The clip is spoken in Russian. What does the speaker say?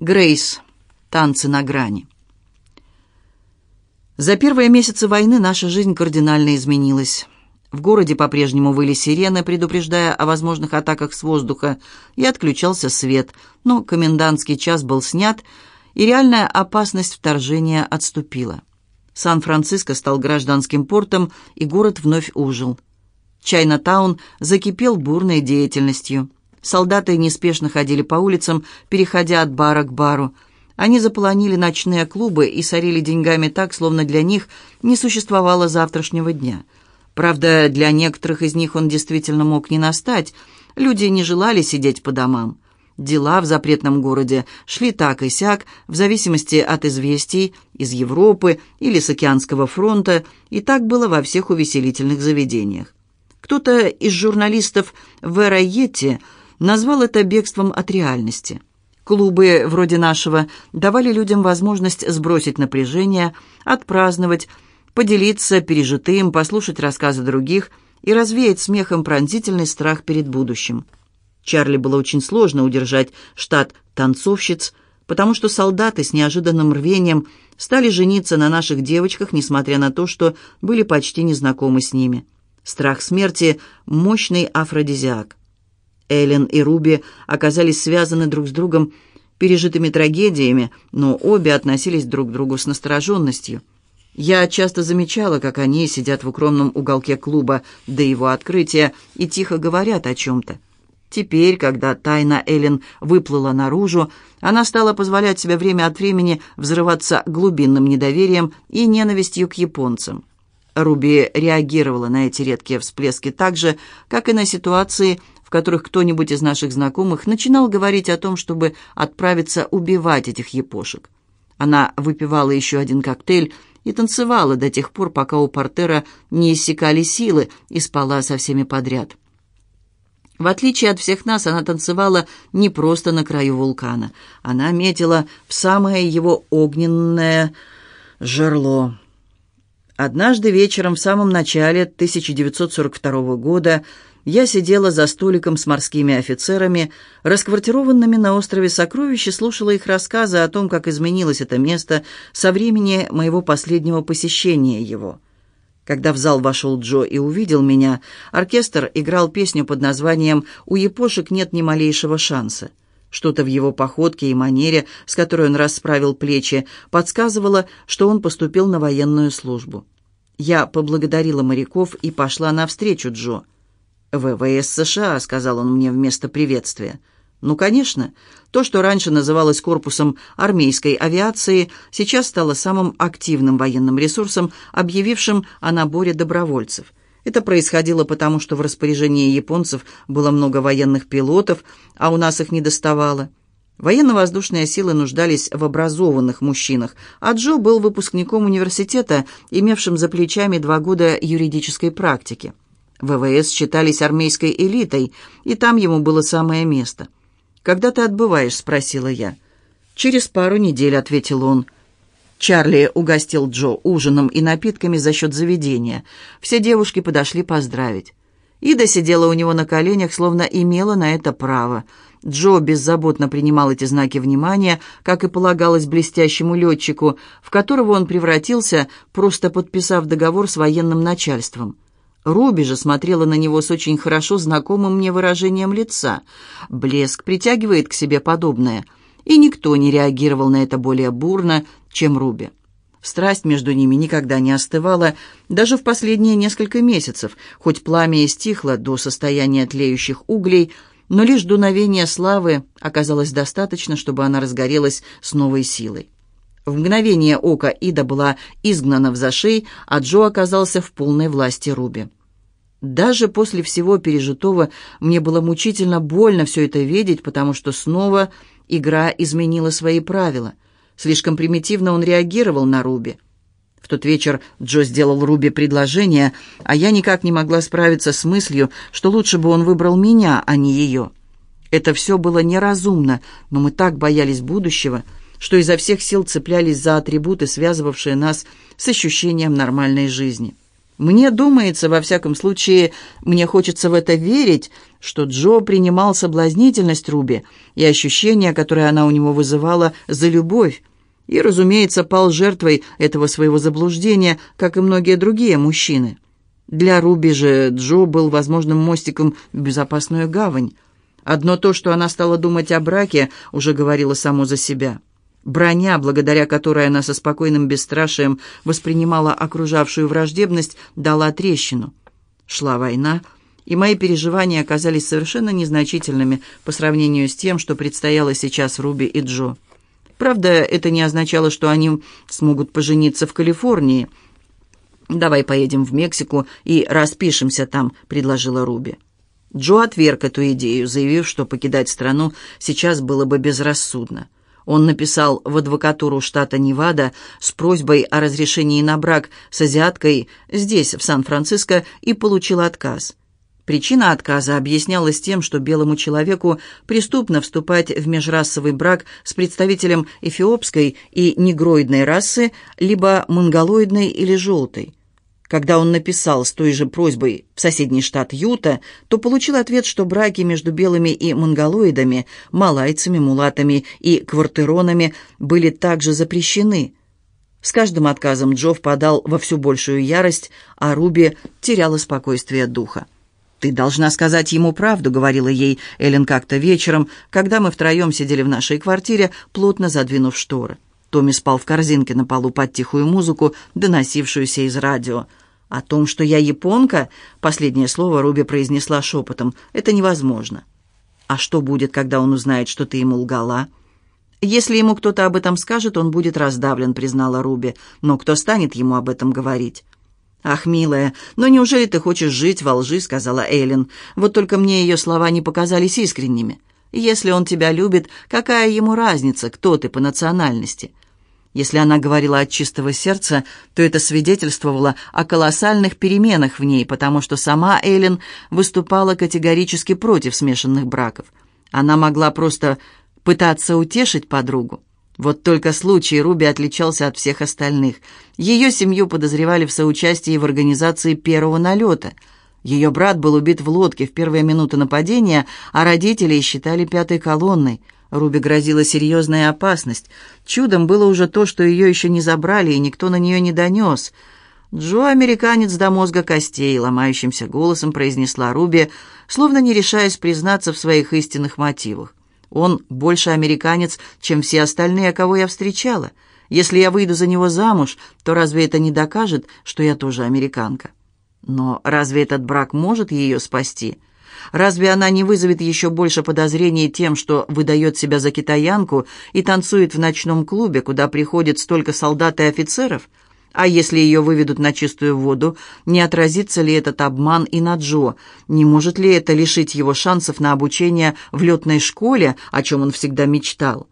Грейс. Танцы на грани. За первые месяцы войны наша жизнь кардинально изменилась. В городе по-прежнему выли сирены, предупреждая о возможных атаках с воздуха, и отключался свет, но комендантский час был снят, и реальная опасность вторжения отступила. Сан-Франциско стал гражданским портом, и город вновь ужил. Чайна-таун закипел бурной деятельностью. Солдаты неспешно ходили по улицам, переходя от бара к бару – они заполонили ночные клубы и сорили деньгами так, словно для них не существовало завтрашнего дня. Правда, для некоторых из них он действительно мог не настать. Люди не желали сидеть по домам. Дела в запретном городе шли так и сяк, в зависимости от известий из Европы или с океанского фронта, и так было во всех увеселительных заведениях. Кто-то из журналистов в Эрайете назвал это бегством от реальности – Клубы вроде нашего давали людям возможность сбросить напряжение, отпраздновать, поделиться пережитым, послушать рассказы других и развеять смехом пронзительный страх перед будущим. Чарли было очень сложно удержать штат танцовщиц, потому что солдаты с неожиданным рвением стали жениться на наших девочках, несмотря на то, что были почти незнакомы с ними. Страх смерти – мощный афродизиак. Эллен и Руби оказались связаны друг с другом пережитыми трагедиями, но обе относились друг к другу с настороженностью. Я часто замечала, как они сидят в укромном уголке клуба до его открытия и тихо говорят о чем-то. Теперь, когда тайна Эллен выплыла наружу, она стала позволять себе время от времени взрываться глубинным недоверием и ненавистью к японцам. Руби реагировала на эти редкие всплески так же, как и на ситуации, в которых кто-нибудь из наших знакомых начинал говорить о том, чтобы отправиться убивать этих япошек. Она выпивала еще один коктейль и танцевала до тех пор, пока у портера не иссякали силы и спала со всеми подряд. В отличие от всех нас, она танцевала не просто на краю вулкана. Она метила в самое его огненное жерло. Однажды вечером в самом начале 1942 года я сидела за столиком с морскими офицерами, расквартированными на острове Сокровища, слушала их рассказы о том, как изменилось это место со времени моего последнего посещения его. Когда в зал вошел Джо и увидел меня, оркестр играл песню под названием «У япошек нет ни малейшего шанса». Что-то в его походке и манере, с которой он расправил плечи, подсказывало, что он поступил на военную службу. Я поблагодарила моряков и пошла навстречу Джо. «ВВС США», — сказал он мне вместо приветствия. «Ну, конечно. То, что раньше называлось корпусом армейской авиации, сейчас стало самым активным военным ресурсом, объявившим о наборе добровольцев. Это происходило потому, что в распоряжении японцев было много военных пилотов, а у нас их не доставало. Военно-воздушные силы нуждались в образованных мужчинах, а Джо был выпускником университета, имевшим за плечами два года юридической практики. ВВС считались армейской элитой, и там ему было самое место. «Когда ты отбываешь?» — спросила я. «Через пару недель», — ответил он. Чарли угостил Джо ужином и напитками за счет заведения. Все девушки подошли поздравить. Ида сидела у него на коленях, словно имела на это право. Джо беззаботно принимал эти знаки внимания, как и полагалось блестящему летчику, в которого он превратился, просто подписав договор с военным начальством. Руби же смотрела на него с очень хорошо знакомым мне выражением лица. Блеск притягивает к себе подобное, и никто не реагировал на это более бурно, чем Руби. Страсть между ними никогда не остывала, даже в последние несколько месяцев, хоть пламя и стихло до состояния тлеющих углей, но лишь дуновение славы оказалось достаточно, чтобы она разгорелась с новой силой. В мгновение ока Ида была изгнана в зашей, а Джо оказался в полной власти Руби. Даже после всего пережитого мне было мучительно больно все это видеть, потому что снова игра изменила свои правила. Слишком примитивно он реагировал на Руби. В тот вечер Джо сделал Руби предложение, а я никак не могла справиться с мыслью, что лучше бы он выбрал меня, а не ее. Это все было неразумно, но мы так боялись будущего — что изо всех сил цеплялись за атрибуты, связывавшие нас с ощущением нормальной жизни. Мне думается, во всяком случае, мне хочется в это верить, что Джо принимал соблазнительность Руби и ощущение, которое она у него вызывала, за любовь, и, разумеется, пал жертвой этого своего заблуждения, как и многие другие мужчины. Для Руби же Джо был возможным мостиком в безопасную гавань. Одно то, что она стала думать о браке, уже говорило само за себя. Броня, благодаря которой она со спокойным бесстрашием воспринимала окружавшую враждебность, дала трещину. Шла война, и мои переживания оказались совершенно незначительными по сравнению с тем, что предстояло сейчас Руби и Джо. Правда, это не означало, что они смогут пожениться в Калифорнии. «Давай поедем в Мексику и распишемся там», — предложила Руби. Джо отверг эту идею, заявив, что покидать страну сейчас было бы безрассудно. Он написал в адвокатуру штата Невада с просьбой о разрешении на брак с азиаткой здесь, в Сан-Франциско, и получил отказ. Причина отказа объяснялась тем, что белому человеку преступно вступать в межрасовый брак с представителем эфиопской и негроидной расы, либо монголоидной или желтой. Когда он написал с той же просьбой в соседний штат Юта, то получил ответ, что браки между белыми и монголоидами, малайцами, мулатами и квартеронами были также запрещены. С каждым отказом Джо впадал во все большую ярость, а Руби теряла спокойствие духа. «Ты должна сказать ему правду», — говорила ей Эллен как-то вечером, когда мы втроем сидели в нашей квартире, плотно задвинув шторы. Томми спал в корзинке на полу под тихую музыку, доносившуюся из радио. «О том, что я японка?» — последнее слово Руби произнесла шепотом. «Это невозможно». «А что будет, когда он узнает, что ты ему лгала?» «Если ему кто-то об этом скажет, он будет раздавлен», — признала Руби. «Но кто станет ему об этом говорить?» «Ах, милая, но неужели ты хочешь жить во лжи?» — сказала Эйлин. «Вот только мне ее слова не показались искренними. Если он тебя любит, какая ему разница, кто ты по национальности?» Если она говорила от чистого сердца, то это свидетельствовало о колоссальных переменах в ней, потому что сама Эйлин выступала категорически против смешанных браков. Она могла просто пытаться утешить подругу. Вот только случай Руби отличался от всех остальных. Ее семью подозревали в соучастии в организации первого налета. Ее брат был убит в лодке в первые минуты нападения, а родители считали пятой колонной. Руби грозила серьезная опасность. Чудом было уже то, что ее еще не забрали, и никто на нее не донес. «Джо, американец до мозга костей», — ломающимся голосом произнесла Руби, словно не решаясь признаться в своих истинных мотивах. Он больше американец, чем все остальные, кого я встречала. Если я выйду за него замуж, то разве это не докажет, что я тоже американка? Но разве этот брак может ее спасти? Разве она не вызовет еще больше подозрений тем, что выдает себя за китаянку и танцует в ночном клубе, куда приходит столько солдат и офицеров? А если ее выведут на чистую воду, не отразится ли этот обман и на Джо? Не может ли это лишить его шансов на обучение в летной школе, о чем он всегда мечтал?